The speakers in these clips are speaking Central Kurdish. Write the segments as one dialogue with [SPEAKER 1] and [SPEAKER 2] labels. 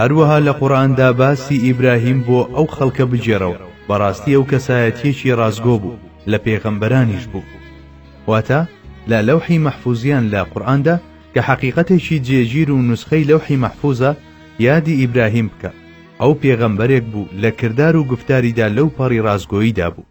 [SPEAKER 1] هەروەها لە قورئاندا باسی ئیبراهیم بۆ ئەو خەڵکە بگێڕەوە بەڕاستی ئەو کەسایەتیەکی ڕاستگۆ بوو لە پێغەمبەرانیش بوو واتە لە لەوحی مەحفوزیان لە قورئاندا کە حەقیقەتێکی جێگیر و نوسخەی لەوحی مەحفوزە یادی ئیبراهیم بکە ئەو پێغەمبەرێک بوو لە کردار و گفتاریدا لەو پەڕی ڕاستگۆییدا بوو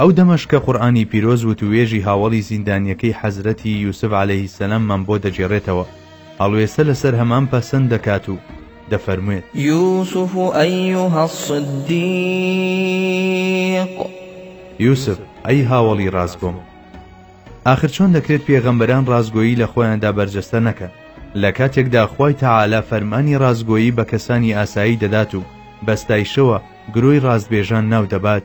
[SPEAKER 1] ئەو دەمەش کە قورئانی پیرۆز وتووێژی هاوەڵی زیندانیەکەی حەزرەتی یوسف عەلەیه السلام مان بۆ دەگێڕێتەوە، هەڵوێستە لەسەر هەمان پەسەند دەکات و دەفەرموێت.
[SPEAKER 2] یوسف ایها الصدیق.
[SPEAKER 1] یوسف، ئەی هاوەڵی ڕاستگۆم. ئاخر چۆن دەکرێت پێغەمبەران ڕاستگۆیی لە خۆیاندا بەرجەستە نەکەن، لە کاتێکدا خوای تەعالا فەرمانی ڕاستگۆیی بە کەسانی ئاسایی دەدات و بە ستایشەوە گرۆی ڕاستبێژان ناو دەبات؟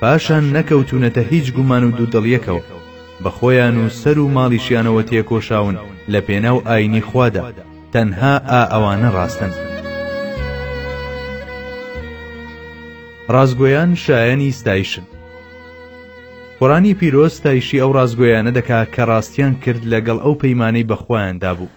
[SPEAKER 1] پاشان نەکەوتوونەتە هیچ گومان و دوودڵیەکەوە، بە خۆیان و سەر و ماڵیشیانەوە تێکۆشاون لە پێناو ئایینی خوادا، تەنها ئا ئەوانە ڕاستن. ڕاستگۆیان شایەنی ستایشن. قورئانی پیرۆز ستایشی ئەو ڕاستگۆیانە دەکا کە ڕاستیان کرد لە گەڵ ئەو پەیمانەی بە خوایان دابوو.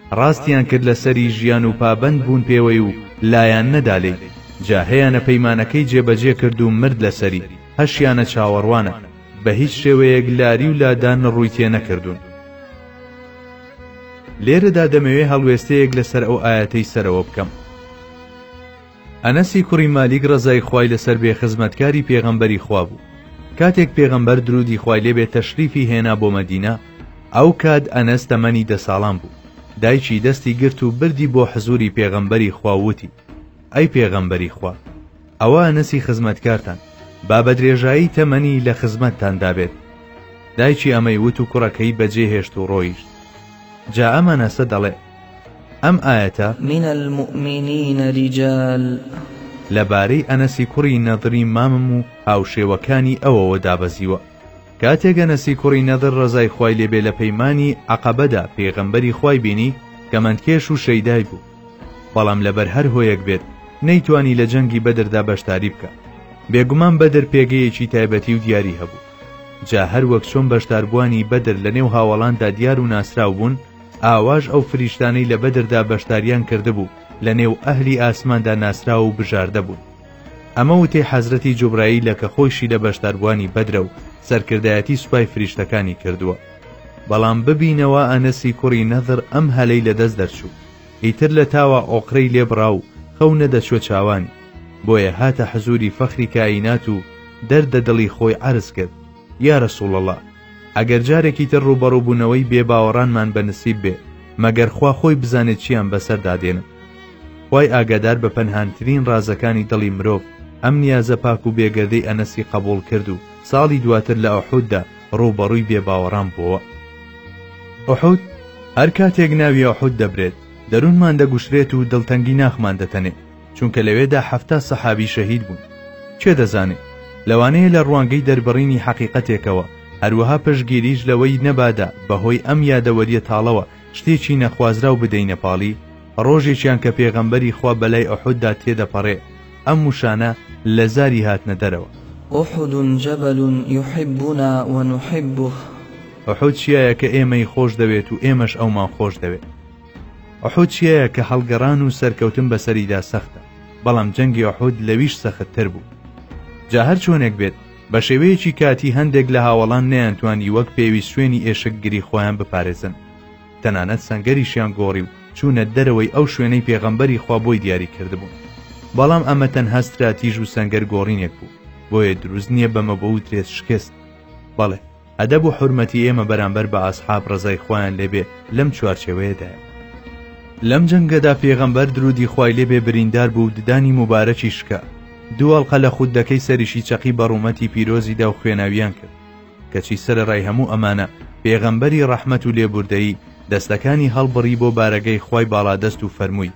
[SPEAKER 1] ڕاستیان کرد لەسەری ژیان و پابەند بوون پێوەی و لایان نەدا لێی جا هەیانە پەیمانەکەی جێ بەجێ کرد و مرد لەسەری هەشیانە چاوەڕوانە بەهیچ شێوەیەک لاری و لادان ڕووی تێ نەکردوون. لێرەدا دەمەوێ هەڵوێستەیەک لەسەر ئەو ئایەتەی سەرەوە بکەم. ئەنەسی کوڕی مالیک ڕەزای خوای لەسەر بێ خزمەتکاری پێغەمبەری خوا بوو کاتێک پێغەمبەر درودی خوای لێ بێ تەشریفی هێنا بۆ مەدینە ئەو کات ئەنەس تەمەنی دە ساڵان بوو دایکی دەستی گرت و بردی بۆ حزوری پێغەمبەری خوا وتی ئەی پێغەمبەری خوا ئەوە ئەنەسی خزمەتکارتان با بە درێژایی تەمەنی لە خزمەتتان دابێت دایکی ئەمەی وت و کوڕەکەی بەجێ هێشت و ڕۆیشت جا ئەمانەسە دەڵێ ئەم ئایەتە،
[SPEAKER 2] من المومنین رجال،
[SPEAKER 1] لە بارەی ئەنەسی کوڕی نەضری مامم و هاوشێوەکانی ئەوەوە دابەزیوە، کاتێک ئەنەسی کوڕی نەضر ڕەزای خوای لێ بێ لە پەیمانی، عەقەبە، دا پێغەمبەری خوای بینی کەمەندکێش و شەیدای بوو، بەڵام لەبەر هەر هۆیەک بێت نەیتوانی لە جەنگی بەدردا بەشداری بکا، بێگومان بەدر پێگەیەکی تایبەتی و دیاری هەبوو، جا هەر وەک چۆن بەشداربووانی بەدر لەنێو هاوەڵاندا دیار و ناسراو بوون، ئاواش ئەو فریشتانەی لە بەدردا بەشداریان کردبوو لە نێو ئەهلی ئاسماندا ناسراو و بژاردە بوون ئەمە وتەی حەزرەتی جوبرەیلە کە خۆیشی لە بەشداربووانی بەدرە و سەرکردایەتی سوپای فریشتەکانی کردووە بەڵام ببینەوە ئەنەسی کوڕی نەذر ئەم هەلەی لە دەست دەرچوو ئیتر لە تاوە ئۆقرەی لێبڕا و خەو نەدەچوە چاوانی بۆیە هاتە حزوری فەخری کائینات و دەردە دڵی خۆی عەرز کرد یا رسول اللە ئەگەر جارێکی تر ڕووبەڕووبوونەوەی بێ باوەڕانمان بە نسیب بێ مەگەر خوا خۆی بزانێت چیان بەسەردا دێنم خوای ئاگادار بە پەنهانترین ڕازەکانی دڵی مرۆڤ ئەم نیازە پاک و بێگەردەی ئەنەسی قبول کرد و ساڵی دواتر لە ئەحوددا ڕووبەڕووی بێ باوەڕان بووە ئەحود هەر کاتێک ناوی ئەحود دەبرێت دەروونمان دەگوشرێت و دڵتەنگی ناخمان دەتەنێ چونکە لەوێدا حەفتا سەحابی شەهید بوون کێ دەزانێ لەوانەیە لە ڕوانگەی دەربڕینی حەقیقەتێکەوە هەروەها پشتگیریش لەوەی نەبادا بەهۆی ئەم یادەوەریە تاڵەوە شتێکی نەخوازراو بدەینە پاڵی ڕۆژێکیان کە پێغەمبەری خوا بەلای ئوحوددا تێدەپەڕێ ئەم وشانە لە زاری هاتنە دەرەوە.
[SPEAKER 2] احد جبل یحبنا ونحبه.
[SPEAKER 1] ئوحود چیایەکە ئێمەی خۆش دەوێت و ئێمەش ئەومان خۆش دەوێ. ئوحود چیایە کە هەڵگەڕان و سەرکەوتن بەسەریدا سەختە، بەڵام جەنگی ئوحود لەویش سەخت تر بوو. جا هەر چۆنێک بێت، بە شێوەیەکی کاتی هەندێک لە هاوەڵان نەیانتوانی وەک پێویست شوێنی ئێشکگری خۆیان بپارێزن، تەنانەت سەنگەریشیان گۆڕی و چوونە دەرەوەی ئەو شوێنەی پێغەمبەری خوا بۆی دیاری کردبوون. بەڵام ئەمە تەنها ستراتیژ و سەنگەر گۆڕینێک بوو، بۆیە دروست نییە بەمە بوترێت شکست. بەڵێ! ئەدەب و حورمەتی ئێمە بەرامبەر بە ئەسحاب ڕەزای خوایان لێ بێ لەم چوارچێوەیەدایە. لەم جەنگەدا پێغەمبەر درودی خوای لێ بێ بریندار بوو و ددانی موبارەکی شکا، دوو ئەڵقە لە خوددەکەی سەریشی چەقی بە ڕوومەتی پیرۆزیدا و خوێناویان کرد. کەچی سەرەڕای هەموو ئەمانە پێغەمبەری ڕەحمەت و لێبوردەیی دەستەکانی هەڵبڕی بۆ بارەگای خوای باڵادەست و فەرمووی،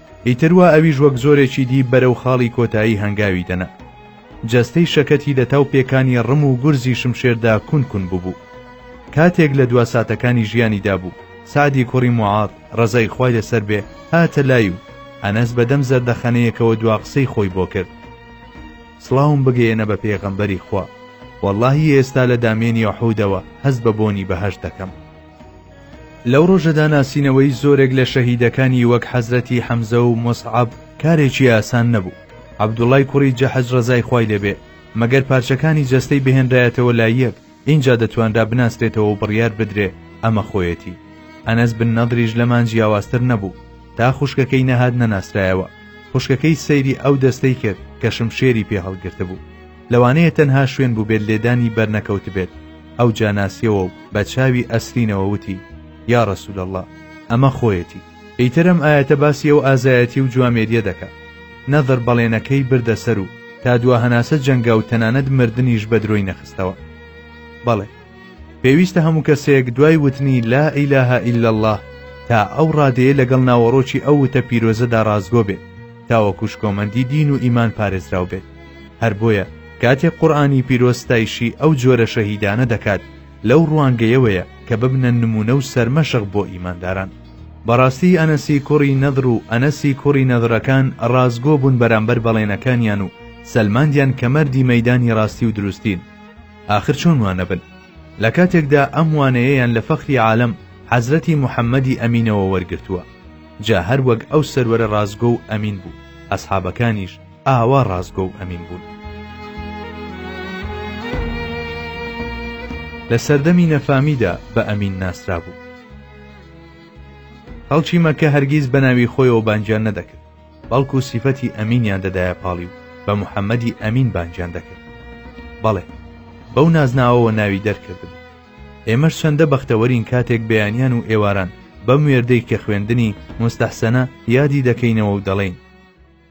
[SPEAKER 1] ئیتر وا ئەویش وەک جۆرێکی دی بەرەو خاڵی کۆتایی هەنگاوی دەنا. جەستەی شەکەتی لە تاو پێکانی ڕم و گورزی شمشێردا کون کون ببوو. کاتێک لە دوا ساتەکانی ژیانیدا بوو، سەعدی کوڕی موعاز، ڕەزای خوای لەسەر بێ، هاتە لای و ئەنەس بە دەم زەردەخەنەیەکەوە دوا قسەی خۆی بۆ کرد. سڵاوم بگەیەنە بە پێغەمبەری خوا، وەڵڵاهی ئێستا لە دامێنی ئوحودەوە هەست بە بۆنی بەهەشت دەکەم. لەو ڕۆژەدا ناسینەوەی زۆرێک لە شەهیدەکانی وەک حەزرەتی حەمزە و مۆسعەب کارێکی ئاسان نەبوو عەبدوڵای کوڕی جەحش ڕەزای خوای لێبێ مەگەر پارچەکانی جەستەی بهێنرایەتەوە لای یەک ئینجا دەتوانرا بناسرێتەوە و بڕیار بدرێ ئەمە خۆیەتی ئەنەس بن نەدریش لەمان جیاوازتر نەبوو تا خوشکەکەی نەهات نەناسرایەوە خوشکەکەی سەیری ئەو دەستەی کرد کە شمشێری پێ هەڵگرتبوو لەوانەیە تەنها شوێن بووبێت لێدانی بەرنەکەوتبێت ئەوجا ناسیەوە و بە چاوی ئەسرینەوە وتی یا رسول اللە ئەمە خۆیەتی ئیتر ئەم ئایەتە باسی ئەو ئازایەتی و جوامێریە دەکا نەضر بەڵێنەکەی بردە سەر و تا دوا هەناسە جەنگا و تەنانەت مردنیش بە درۆی نەخستەوە بەڵێ پێویستە هەموو کەسێک دوای وتنی لا ئیلاها ئیلا الله تا ئەو ڕادەیە لەگەڵ ناوەڕۆکی ئەو وتە پیرۆزەدا ڕازگۆ بێت تاوەکو شکۆمەندی دین و ئیمان پارێزراو بێت هەر بۆیە کاتێک قورئانی پیرۆز ستایشی ئەو جۆرە شەهیدانە دەکات لەو ڕوانگەیەوەیە کە ببنە نموونە و سەرمەشق بۆ ئیمانداران بەڕاستی ئەنەسی کوڕی نەضڕ و ئەنەسی کوڕی نەضڕەکان ڕاستگۆ بوون بەرامبەر بەڵێنەکانیان و سەلماندیان کە مەردی مەیدانی ڕاستی و دروستین ئاخر چۆن وا نەبن لە کاتێکدا ئەم وانەیەیان لە فەخری عالەم حەزرەتی محەممەدی ئەمینەوە وەرگرتووە جا هەر وەک ئەو سەروەرە ڕاستگۆ و ئەمین بوو ئەسحابەکانیش ئاوا ڕاستگۆ و ئەمین بوون. لە سەردەمی نەفامیدا بە ئەمین ناسرابوو. خەڵکی مەکە هەرگیز بە ناوی خۆیەوە بانگیان نەدەکرد، بەڵکو سیفەتی ئەمینیان دەدایە پاڵی و بە محەممەدی ئەمین بانگیان دەکرد. بەڵێ، بەو نازناوەوە ناوی دەرکردن. ئێمەش چەندە بەختەوەرین کاتێک بەیانیان و ئێواران بەم وێردەی کە خوێندنی موستەحسەنە یادی دەکەینەوە و دەڵێین،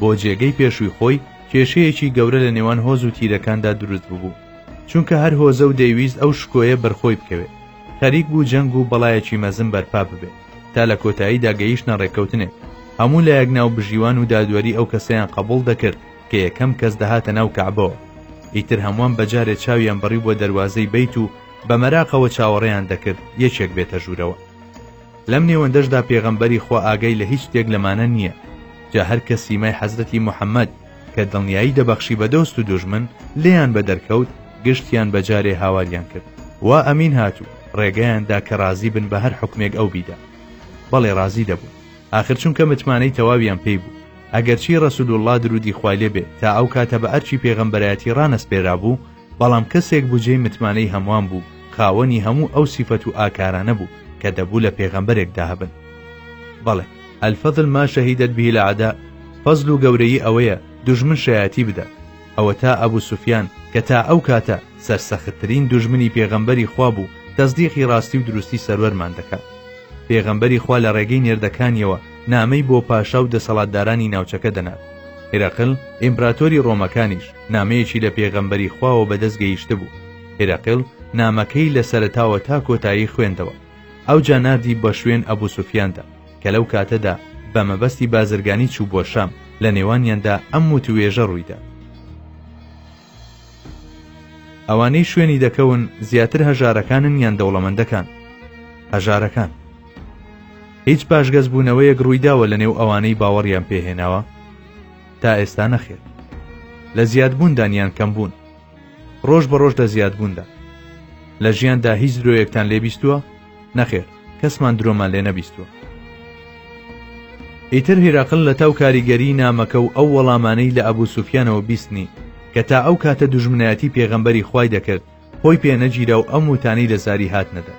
[SPEAKER 1] بۆ جێگەی پێشووی خۆی کێشەیەکی گەورە لە نێوان هۆز و تیرەکاندا دروست ببوو چونکە هەر هۆزە و دەیویست ئەو شکۆیە بەرخۆی بکەوێت خەریک بوو جەنگ و بەڵایەکی مەزن بەرپا ببێت تا لە کۆتاییدا گەیشتە ڕێککەوتنێک هەموو لایەک ناو بژیوان و دادوەری ئەو کەسەیان قبول دەکرد کە یەکەم کەس دەهاتە ناو کەعبەوە ئیتر هەمووان بەجارێ چاویان بڕی بۆ دەواازەی بیت و بە مەراقەوە چاوەڕێیان دەکرد یەکێک بێتە ژوورەوە لەم نێوەندەشدا پێغەمبەری خوا ئاگای لە هیچ شتێک لەمانە نییە جا هەر کەس سیمای حەزرەتی محەممەد کە دڵنیایی دەبەخشی بە دۆست و دوژمن لێیان بە دەرکەوت گشتیان بە جارێ هاواریان کرد وا ئەمین هاتوو ڕێگەیاندا کە ڕازی بن بە هەر حکومێک ئەو بیدا بەڵێ ڕازی دەبوون آخر چونکە متمانەی تەواویان پێی بوو ئەگەرچی ڕسول الله درودی خوالێ بێ تا ئەو کاتە بە ئەرچی پێغەمبەرایەتی ڕانەسپێرا بوو بەڵام کەسێک بوو جێی متمانەی هەموان بوو، خاوەنی هەموو ئەو سیفەت و ئاکارانە بوو کە دەبوو لە پێغەمبەرێکدا هەبن. بەڵێ، الفضل ما شهدت به الاعداء، فەزل و گەورەیی ئەوەیە دوژمن شایەتی بدات. ئەوەتا ئەبو سوفیان کە تا ئەو کاتە سەرسەختترین دوژمنی پێغەمبەری خوا بوو، تەسدیقی ڕاستی و دروستی سەروەرمان دەکات. پێغەمبەری خوا لە ڕێگەی نێردەکانییەوە نامەی بۆ پاشا و دەسەڵاتدارانی ناوچەکە دەنارد. هرقل، ئیمپراتۆری ڕۆمەکانیش، نامەیەکی لە پێغەمبەری خواوە بەدەست گەیشتبوو هیرەقل نامەکەی لە سەرەتاوە تا کۆتایی خوێندەوە ئەوجا ناردی بە شوێن ئەبوو سوفیاندا کە لەو کاتەدا بە مەبەستی بازرگانی چوو بۆ شام لە نێوانیاندا ئەم وتوێژە ڕوویدا ئەوانەی شوێنی دەکەون زیاتر هەژارەکانن یان دەوڵەمەندەکان هەژارەکان هیچ پاشگەزبوونەوەیەک ڕوویداوە لە نێو ئەوانەی باوەڕیان پێهێناوە تا ئێستا نەخێر لە زیادبووندان یان کەم بوون ڕۆژ بە ڕۆژ لە زیادبووندا لە ژیاندا هیچ درۆیەکتان لێبیستووە نەخێر کەسمان درۆمان لێ نەبیستووە ئیتر هیراقل لە تاو کاریگەری نامەکە و ئەو وەڵامانەی لە ئەبوو سوفیانەوە بیستنی کە تا ئەو کاتە دوژمنایەتی پێغەمبەری خوای دەکرد خۆی پێ نەگیرا و ئەم وتانەی لە زاری هاتنە دەر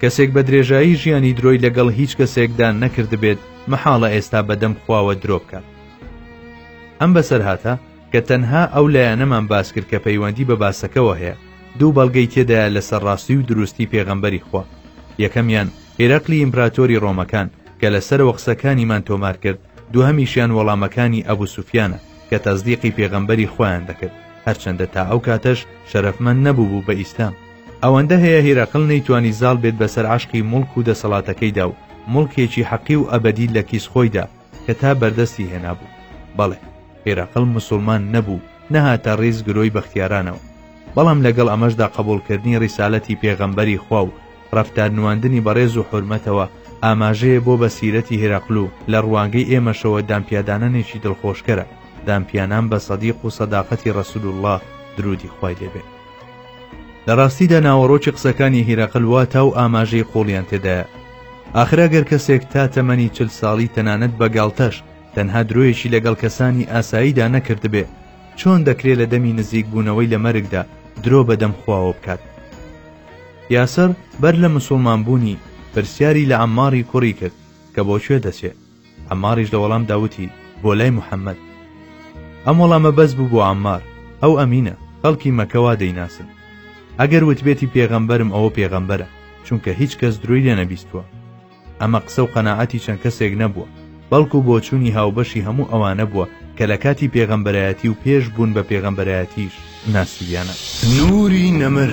[SPEAKER 1] کەسێک بە درێژایی ژیانی درۆی لەگەڵ هیچ کەسێکدا نەکردبێت مەحاڵە ئێستا بەدەم خواوە درۆ بکات ئەم بەسەرهاتە کە تەنها ئەو لایەنەمان باس کرد کە پەیوەندی بە باسەکەەوە هەیە دوو بەڵگەی تێدایە لەسەر ڕاستی و دروستی پێغەمبەری خوا یەکەمیان هێرەقلی ئیمپراتۆری ڕۆمەکان کە لەسەرەوە قسەکانیمان تۆمار کرد دوهەمیشیان وەڵامەکانی ئەبو سوفیانە کە تەزدیقی پێغەمبەری خۆیان دەکرد هەرچەندە تا ئەو کاتەش شەرەفمەند نەبووبوو بە ئیسلام ئەوەندە هەیە هیرەقل نەیتوانی زاڵ بێت بەسەر عەشقی موڵک و دەسەڵاتەکەیدا و موڵکێکی حەقی و ئەبەدی لە کیس خۆیدا کە تا بەردەستی هێنابوو بەڵێ هیرەقل مسوڵمان نەبوو نەهاتە ڕیز گرۆی بەختیارانەوە بەڵام لەگەڵ ئەمەشدا قبوڵکردنی ڕیسالەتی پێغەمبەری خوا و ڕەفتار نواندنی بەڕێز و حورمەتەوە ئاماژەیە بۆ بەسیرەتی هرقل و لە ڕوانگەی ئێمەشەوە دانپیادانەنێکی دڵخۆشکەرە، دانپیانان بە سەدیق و سەداقەتی ڕەسول اللە درودی خوای لێ بێت. لە ڕاستیدا ناوەڕۆکی قسەکانی هرقل واتا و ئاماژەی قوڵیان تێدایە. ئاخر ئەگەر کەسێک تا تەمەنی چل ساڵی تەنانەت بە گاڵتەش تەنها درۆیەکی لەگەڵ کەسانی ئاساییدا نەکردبێ، چۆن دەکرێ لە دەمی نزیک بوونەوەی لە مەرگدا درۆ بە دەم خواوە بکات؟ یاسر بەر لە مسوڵمان بوونی پرسیاری لە عەمماڕی کوڕی کرد کە بۆ کوێ دەچێ؟ عەمماڕیش لە وەڵامدا وتی، بۆ لای محەممەد. ئەم وەڵامە بەس بوو بۆ عەممار، ئەو ئەمینە، خەڵکی مەککە وا دەیناسن. ئەگەر وتبێتی پێغەمبەرم ئەوە پێغەمبەرە، چونکە هیچ کەس درۆی لێ نەبیستووە. ئەمە قسە و قەناعەتی چەند کەسێک نەبووە، بەڵکو بۆچوونی هاوبەشی هەموو ئەوانە بووە کە لە کاتی پێغەمبەرایەتی و پێش بوون بە پێغەمبەرایەتیش ناسیویانە.
[SPEAKER 3] نوری نەمر.